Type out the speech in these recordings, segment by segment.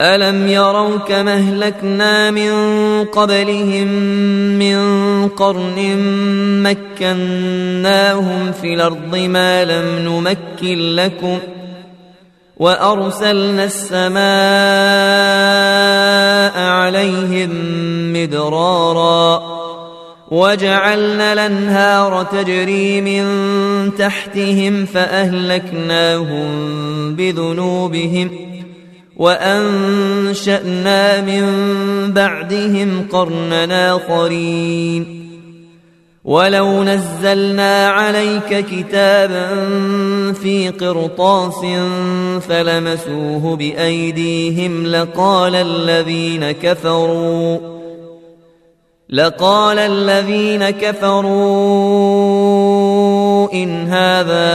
الم يروا كما اهلكنا من قبلهم من قرن مكناهم في الأرض ما لم نمكن لكم وارسلنا السماء عليهم مدرارا وجعلنا الانهار تجري من تحتهم فاهلكناهم بذنوبهم وأنشأنا من بعدهم قرننا آخرين. ولو نزلنا عليك كتابا في قرطاس فلمسوه بايديهم لقال الذين كفروا لقال الذين كفروا ان هذا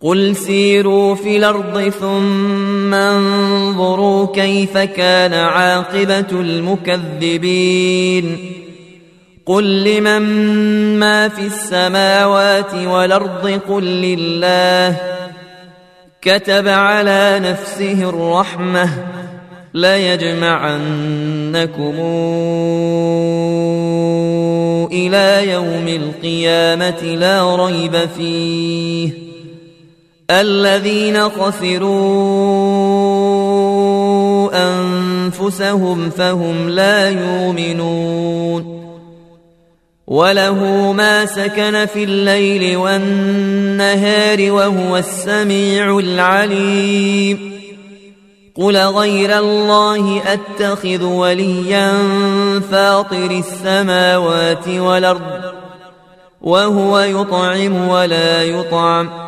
قل سيروا في الأرض ثم انظروا كيف كان عاقبه المكذبين قل لمن ما في السماوات والارض قل لله كتب على نفسه الرحمه ليجمعنكم إلى يوم القيامه لا ريب فيه الذين خسروا أنفسهم فهم لا يؤمنون وله ما سكن في الليل والنهار وهو السميع العليم قل غير الله أتخذ وليا فاطر السماوات والأرض وهو يطعم ولا يطعم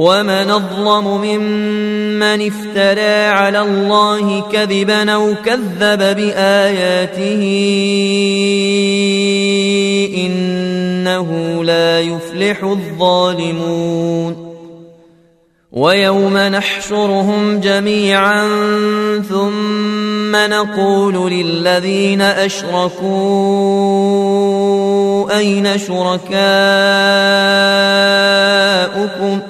ومن اظلم ممن افترى على الله كذبا أو كذب باياته انه لا يفلح الظالمون ويوم نحشرهم جميعا ثم نقول للذين اشركوا اين شركاؤكم ۖ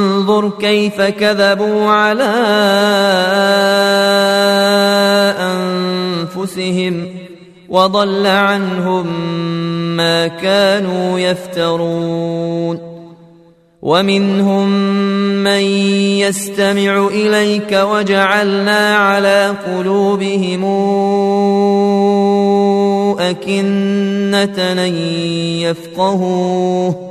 انظر كيف كذبوا على أنفسهم وضل عنهم ما كانوا يفترون. ومنهم من يستمع إليك وجعلنا على قلوبهم أكنة يفقهوه.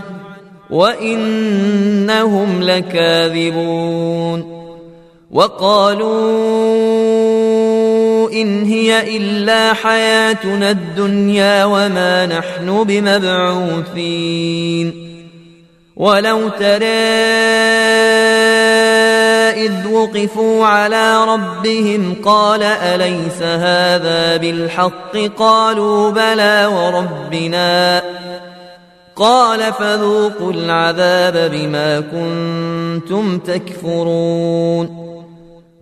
وإنهم لكاذبون. وقالوا إن هي إلا حياتنا الدنيا وما نحن بمبعوثين. ولو ترى إذ وقفوا على ربهم قال أليس هذا بالحق؟ قالوا بلى وربنا. قال فذوقوا العذاب بما كنتم تكفرون.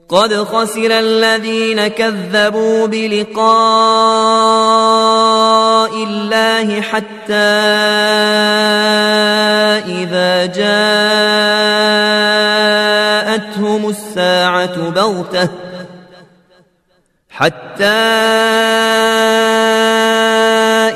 قد خسر الذين كذبوا بلقاء الله حتى إذا جاءتهم الساعة بغتة حتى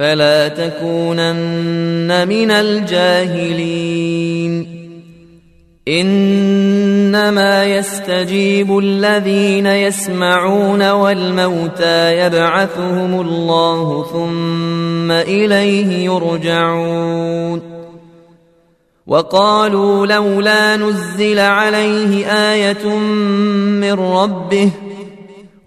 فلا تكونن من الجاهلين. إنما يستجيب الذين يسمعون والموتى يبعثهم الله ثم إليه يرجعون. وقالوا لولا نزل عليه آية من ربه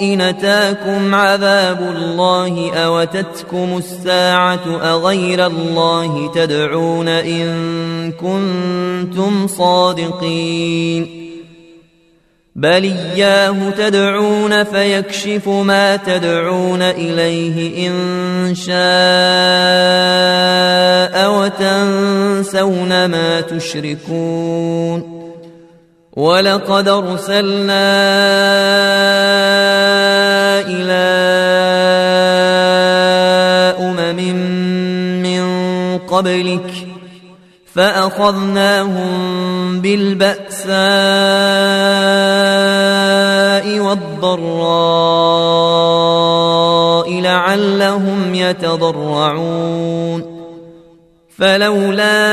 إن أتاكم عذاب الله أوتتكم الساعة أغير الله تدعون إن كنتم صادقين بل إياه تدعون فيكشف ما تدعون إليه إن شاء وتنسون ما تشركون ولقد أرسلنا إلى أمم من قبلك فأخذناهم بالبأساء والضراء لعلهم يتضرعون فلولا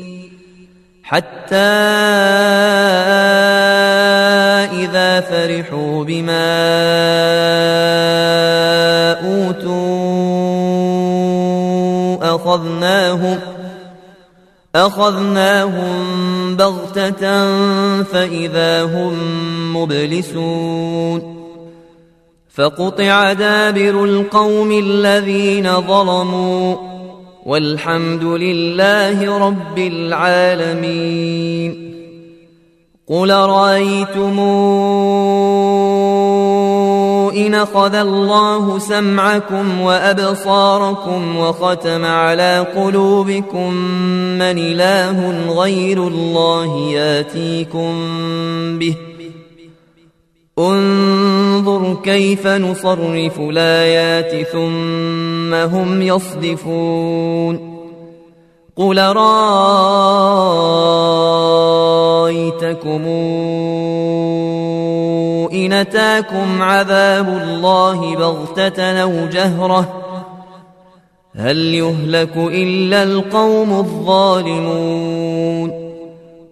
حتى إذا فرحوا بما أوتوا أخذناهم أخذناهم بغتة فإذا هم مبلسون فقطع دابر القوم الذين ظلموا والحمد لله رب العالمين. قل رأيتمون إن أخذ الله سمعكم وأبصاركم وختم على قلوبكم من إله غير الله ياتيكم به انظر كيف نصرف الآيات ثم هم يصدفون قل رأيتكم إن أتاكم عذاب الله بغتة أو جهرة هل يهلك إلا القوم الظالمون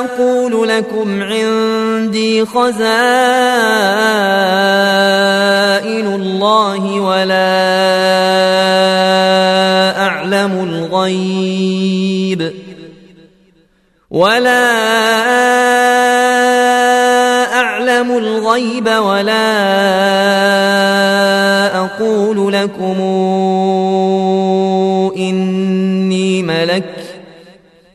أقول لكم عندي خزائن الله ولا أعلم الغيب ولا أعلم الغيب ولا أقول لكم إني ملك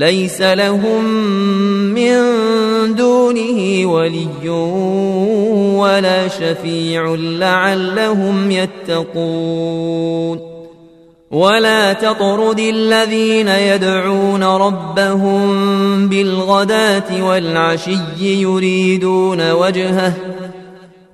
ليس لهم من دونه ولي ولا شفيع لعلهم يتقون. ولا تطرد الذين يدعون ربهم بالغداة والعشي يريدون وجهه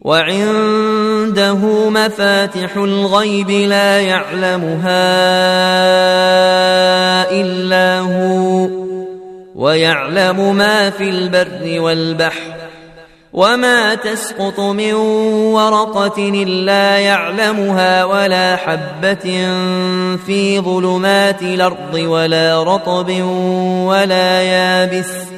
وعنده مفاتح الغيب لا يعلمها إلا هو ويعلم ما في البر والبحر وما تسقط من ورقة إلا يعلمها ولا حبة في ظلمات الأرض ولا رطب ولا يابس.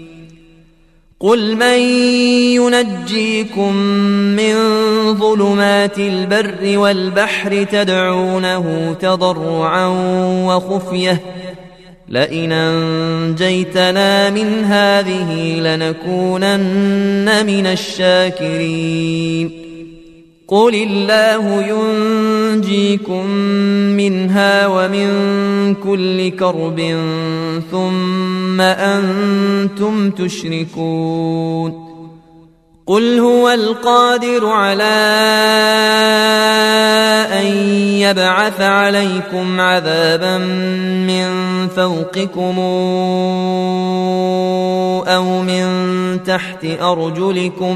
قل من ينجيكم من ظلمات البر والبحر تدعونه تضرعا وخفيه لئن انجيتنا من هذه لنكونن من الشاكرين قل الله ينجيكم منها ومن كل كرب ثم أنتم تشركون قل هو القادر على ان يبعث عليكم عذابا من فوقكم أو من تحت ارجلكم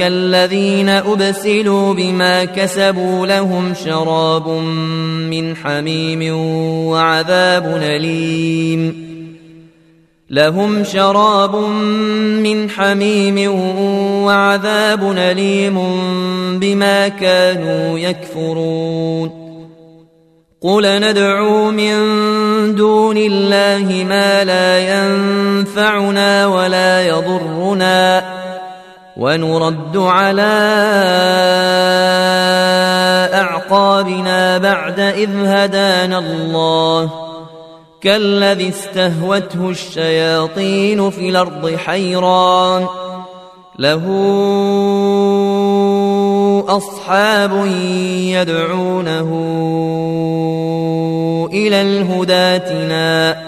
الذين أبسلوا بما كسبوا لهم شراب من حميم وعذاب أليم. لهم شراب من حميم وعذاب أليم بما كانوا يكفرون. قل ندعو من دون الله ما لا ينفعنا ولا يضرنا. ونرد على أعقابنا بعد إذ هدانا الله. كالذي استهوته الشياطين في الأرض حيران. له أصحاب يدعونه إلى الهدى تنا.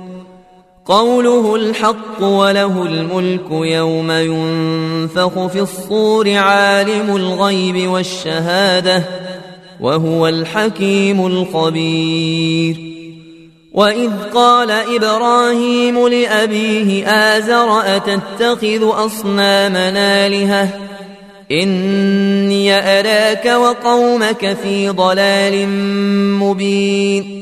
قوله الحق وله الملك يوم ينفخ في الصور عالم الغيب والشهادة وهو الحكيم الخبير. وإذ قال إبراهيم لأبيه آزر أتتخذ أصنامنا الهه إني أراك وقومك في ضلال مبين.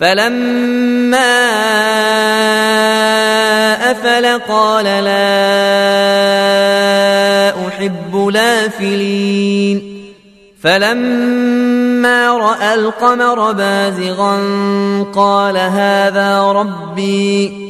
فلما أفل قال لا أحب لافلين. فلما رأى القمر بازغا قال هذا ربي.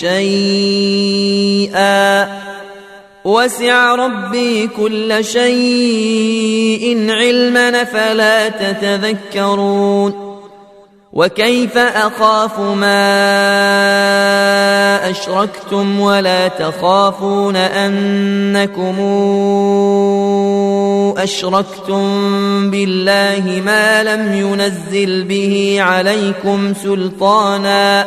شيئا. وسع ربي كل شيء علما فلا تتذكرون. وكيف أخاف ما أشركتم ولا تخافون أنكم أشركتم بالله ما لم ينزل به عليكم سلطانا.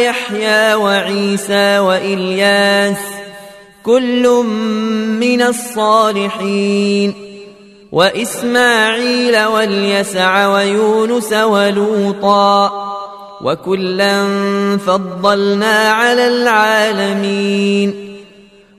ويحيى وعيسى وإلياس كل من الصالحين وإسماعيل واليسع ويونس ولوطا وكلا فضلنا على العالمين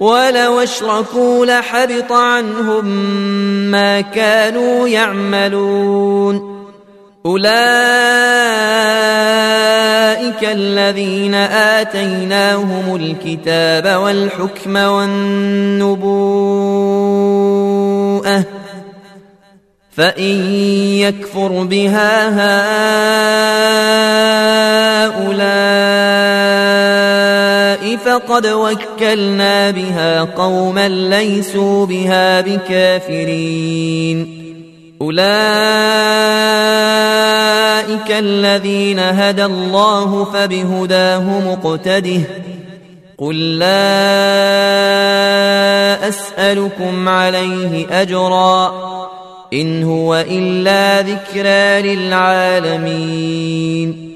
ولو أشركوا لحبط عنهم ما كانوا يعملون. أولئك الذين آتيناهم الكتاب والحكم والنبوءة فإن يكفر بها هؤلاء فقد وكلنا بها قوما ليسوا بها بكافرين. أولئك الذين هدى الله فبهداه مقتده. قل لا أسألكم عليه أجراً. إن هو إلا ذكرى للعالمين.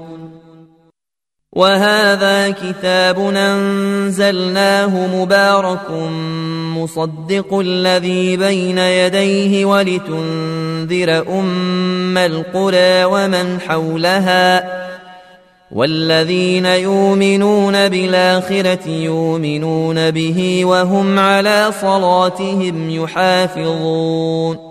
وهذا كتاب أنزلناه مبارك مصدق الذي بين يديه ولتنذر أم القرى ومن حولها والذين يؤمنون بالآخرة يؤمنون به وهم على صلاتهم يحافظون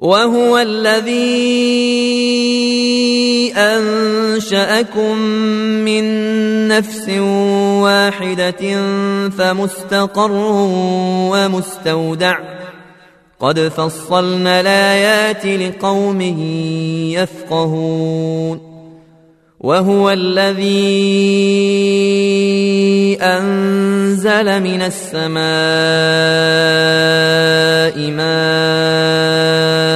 وهو الذي أنشأكم من نفس واحدة فمستقر ومستودع. قد فصلنا الآيات لقوم يفقهون. وهو الذي أنزل من السماء ماء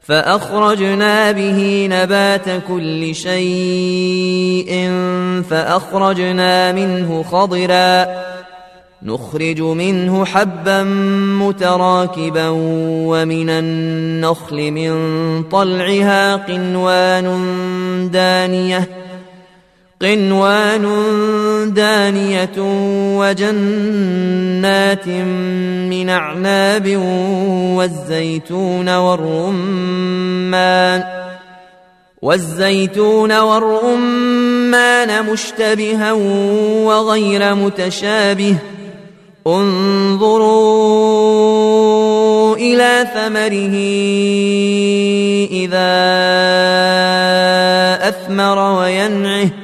فأخرجنا به نبات كل شيء فأخرجنا منه خضرا نخرج منه حبا متراكبا ومن النخل من طلعها قنوان دانية. قنوان دانية وجنات من أعناب والزيتون والرمان والزيتون والرمان مشتبها وغير متشابه انظروا إلى ثمره إذا أثمر وينعه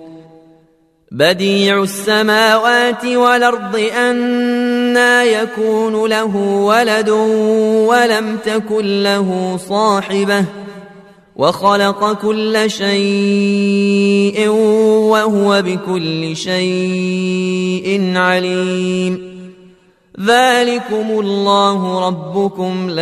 بديع السماوات والأرض أنا يكون له ولد ولم تكن له صاحبة وخلق كل شيء وهو بكل شيء عليم. ذلكم الله ربكم لا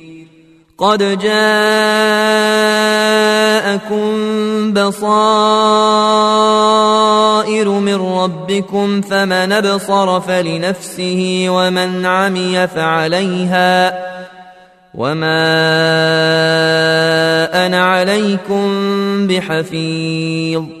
قد جاءكم بصائر من ربكم فمن أبصر فلنفسه ومن عمي فعليها وما أنا عليكم بحفيظ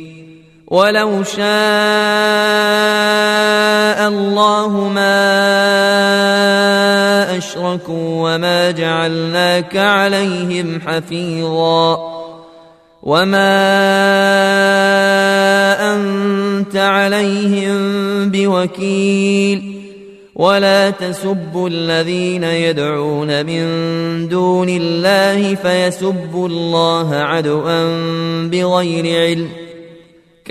ولو شاء الله ما أشركوا وما جعلناك عليهم حفيظا وما أنت عليهم بوكيل ولا تسبوا الذين يدعون من دون الله فيسبوا الله عدوا بغير علم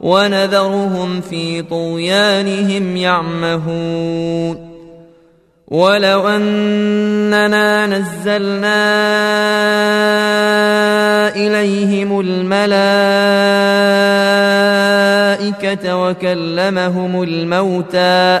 ونذرهم في طغيانهم يعمهون. ولو أننا نزلنا إليهم الملائكة وكلمهم الموتى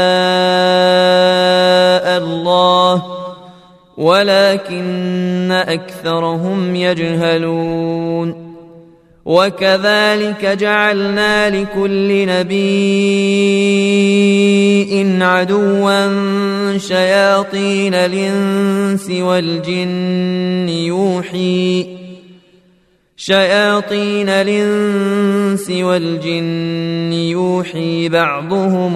ولكن أكثرهم يجهلون وكذلك جعلنا لكل نبي عدوا شياطين الإنس والجن يوحي شياطين الإنس والجن يوحي بعضهم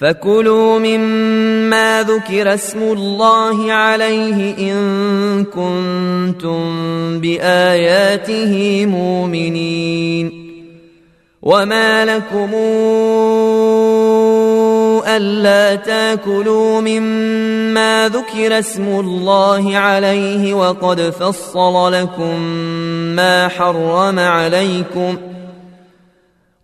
فكلوا مما ذكر اسم الله عليه ان كنتم باياته مؤمنين وما لكم ألا تاكلوا مما ذكر اسم الله عليه وقد فصل لكم ما حرم عليكم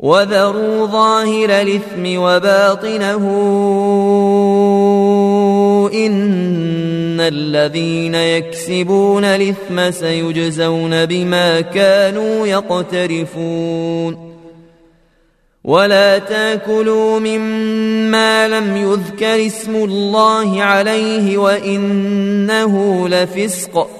وذروا ظاهر الإثم وباطنه إن الذين يكسبون الإثم سيجزون بما كانوا يقترفون ولا تأكلوا مما لم يذكر اسم الله عليه وإنه لفسق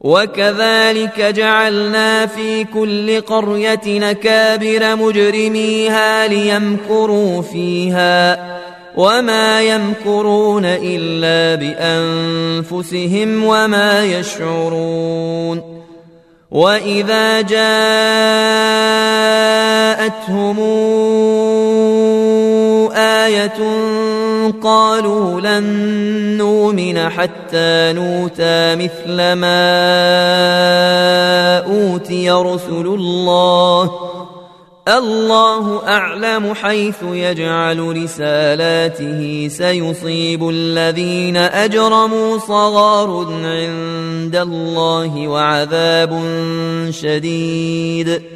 وكذلك جعلنا في كل قرية نكابر مجرميها ليمكروا فيها وما يمكرون إلا بأنفسهم وما يشعرون وإذا جاءتهم آية قالوا لن نؤمن حتى نوتى مثل ما أوتي رسل الله. الله أعلم حيث يجعل رسالاته سيصيب الذين أجرموا صغار عند الله وعذاب شديد.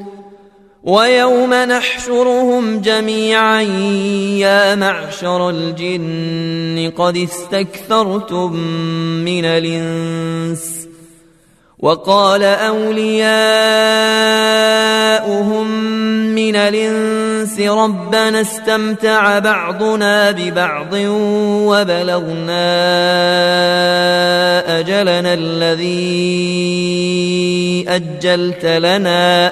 ويوم نحشرهم جميعا يا معشر الجن قد استكثرتم من الإنس. وقال أولياؤهم من الإنس ربنا استمتع بعضنا ببعض وبلغنا أجلنا الذي أجلت لنا.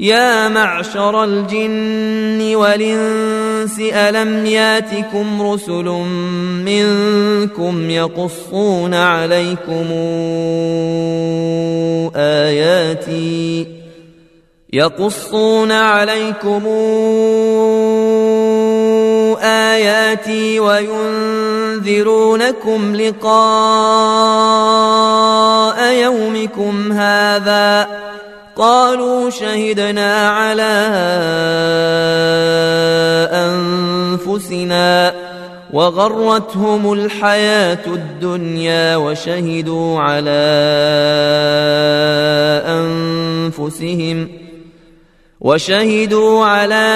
يا معشر الجن والإنس ألم ياتكم رسل منكم يقصون عليكم آياتي؟ يقصون عليكم آياتي وينذرونكم لقاء يومكم هذا قالوا شهدنا على أنفسنا وغرتهم الحياة الدنيا وشهدوا على أنفسهم وشهدوا على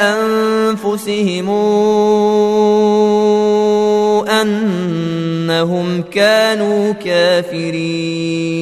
أنفسهم أنهم كانوا كافرين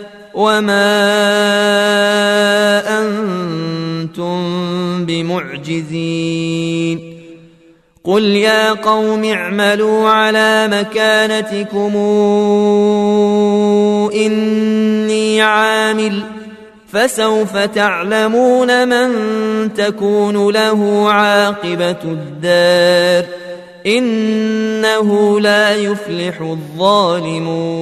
وما أنتم بمعجزين قل يا قوم اعملوا على مكانتكم اني عامل فسوف تعلمون من تكون له عاقبه الدار انه لا يفلح الظالمون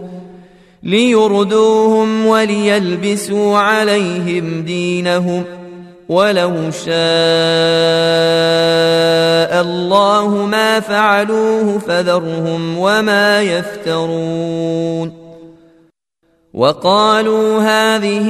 ليردوهم وليلبسوا عليهم دينهم ولو شاء الله ما فعلوه فذرهم وما يفترون وقالوا هذه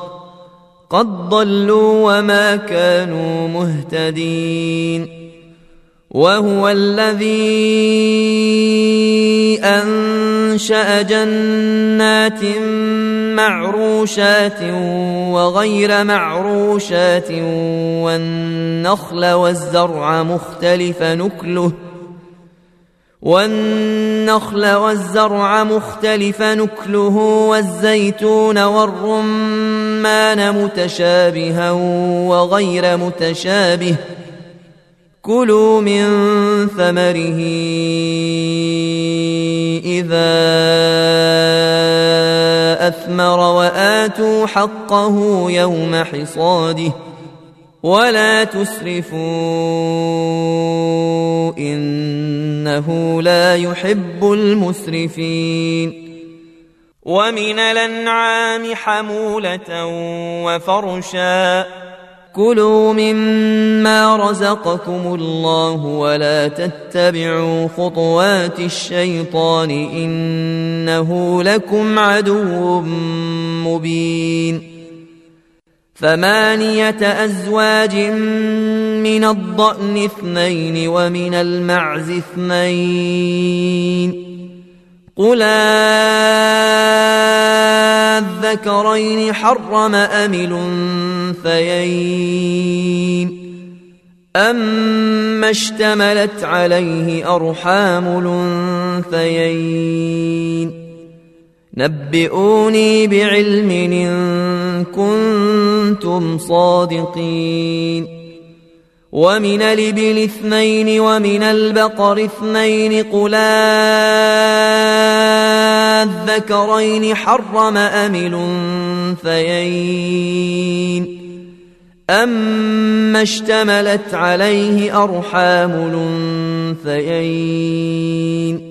قد ضلوا وما كانوا مهتدين وهو الذي انشا جنات معروشات وغير معروشات والنخل والزرع مختلف نكله والنخل والزرع مختلف نكله والزيتون والرمان متشابها وغير متشابه. كلوا من ثمره إذا أثمر وآتوا حقه يوم حصاده. ولا تسرفوا إنه لا يحب المسرفين. ومن الأنعام حمولة وفرشا. كلوا مما رزقكم الله ولا تتبعوا خطوات الشيطان إنه لكم عدو مبين. ثمانيه أزواج من الضأن اثنين ومن المعز اثنين. قل الذكرين حرم أم الأنثيين؟ أما اشتملت عليه أرحام الأنثيين؟ نبئوني بعلم إن كنتم صادقين. ومن الإبل اثنين ومن البقر اثنين قلان الذكرين حرم أم الأنثيين. أما اشتملت عليه أرحام الأنثيين.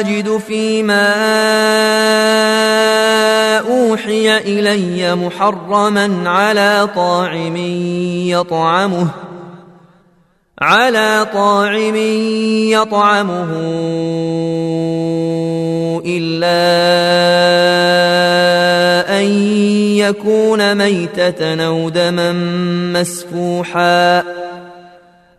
أجد فيما أوحي إلي محرما على طاعم يطعمه على طاعم يطعمه إلا أن يكون ميتة أو دما مسفوحا.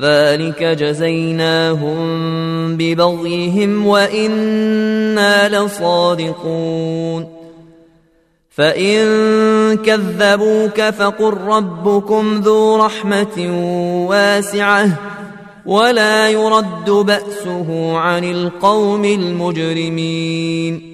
ذلك جزيناهم ببغيهم وإنا لصادقون فإن كذبوك فقل ربكم ذو رحمة واسعة ولا يرد بأسه عن القوم المجرمين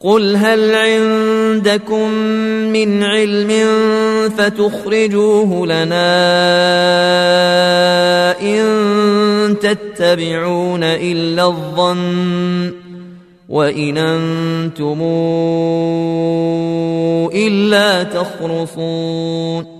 قل هل عندكم من علم فتخرجوه لنا إن تتبعون إلا الظن وإن أنتم إلا تخرصون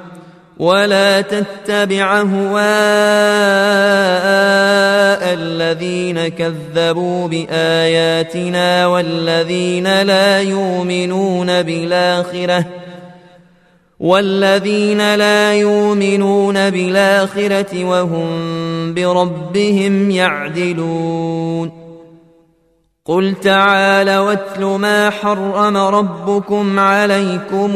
ولا تتبع هواء الذين كذبوا بآياتنا والذين لا يؤمنون بالآخرة والذين لا يؤمنون بالآخرة وهم بربهم يعدلون قل تعالى واتل ما حرم ربكم عليكم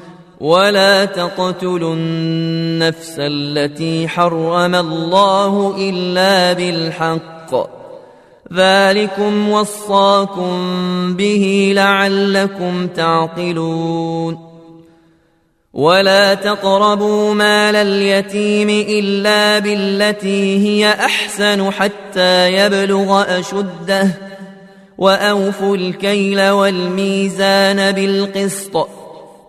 ولا تقتلوا النفس التي حرم الله إلا بالحق. ذلكم وصاكم به لعلكم تعقلون. ولا تقربوا مال اليتيم إلا بالتي هي أحسن حتى يبلغ أشده. وأوفوا الكيل والميزان بالقسط.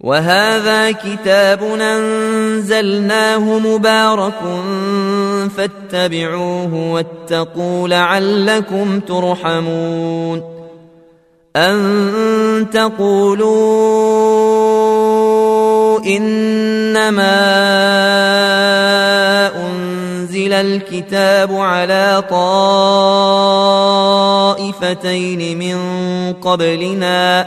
وهذا كتاب أنزلناه مبارك فاتبعوه واتقوا لعلكم ترحمون أن تقولوا إنما أنزل الكتاب على طائفتين من قبلنا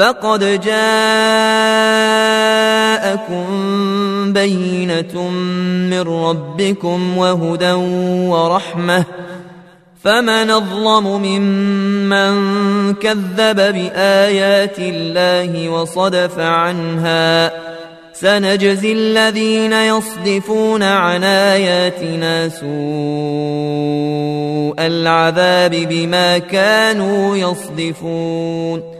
فقد جاءكم بينة من ربكم وهدى ورحمة فمن أظلم ممن كذب بآيات الله وصدف عنها سنجزي الذين يصدفون عن آياتنا سوء العذاب بما كانوا يصدفون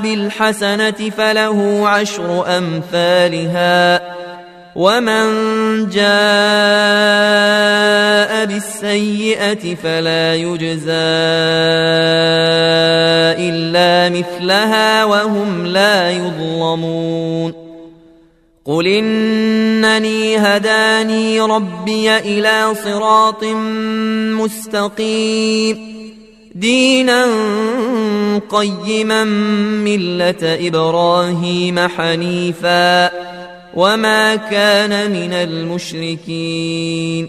بالحسنة فله عشر أمثالها ومن جاء بالسيئة فلا يجزى إلا مثلها وهم لا يظلمون قل إنني هداني ربي إلى صراط مستقيم دينا قيما ملة إبراهيم حنيفا وما كان من المشركين.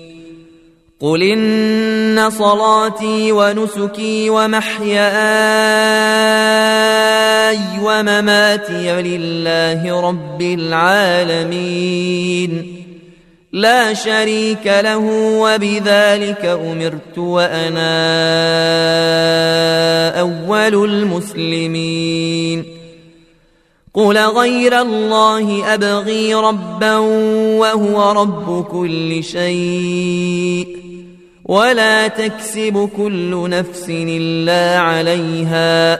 قل ان صلاتي ونسكي ومحياي ومماتي لله رب العالمين. لا شريك له وبذلك أمرت وأنا أول المسلمين. قل غير الله أبغي ربا وهو رب كل شيء. ولا تكسب كل نفس إلا عليها.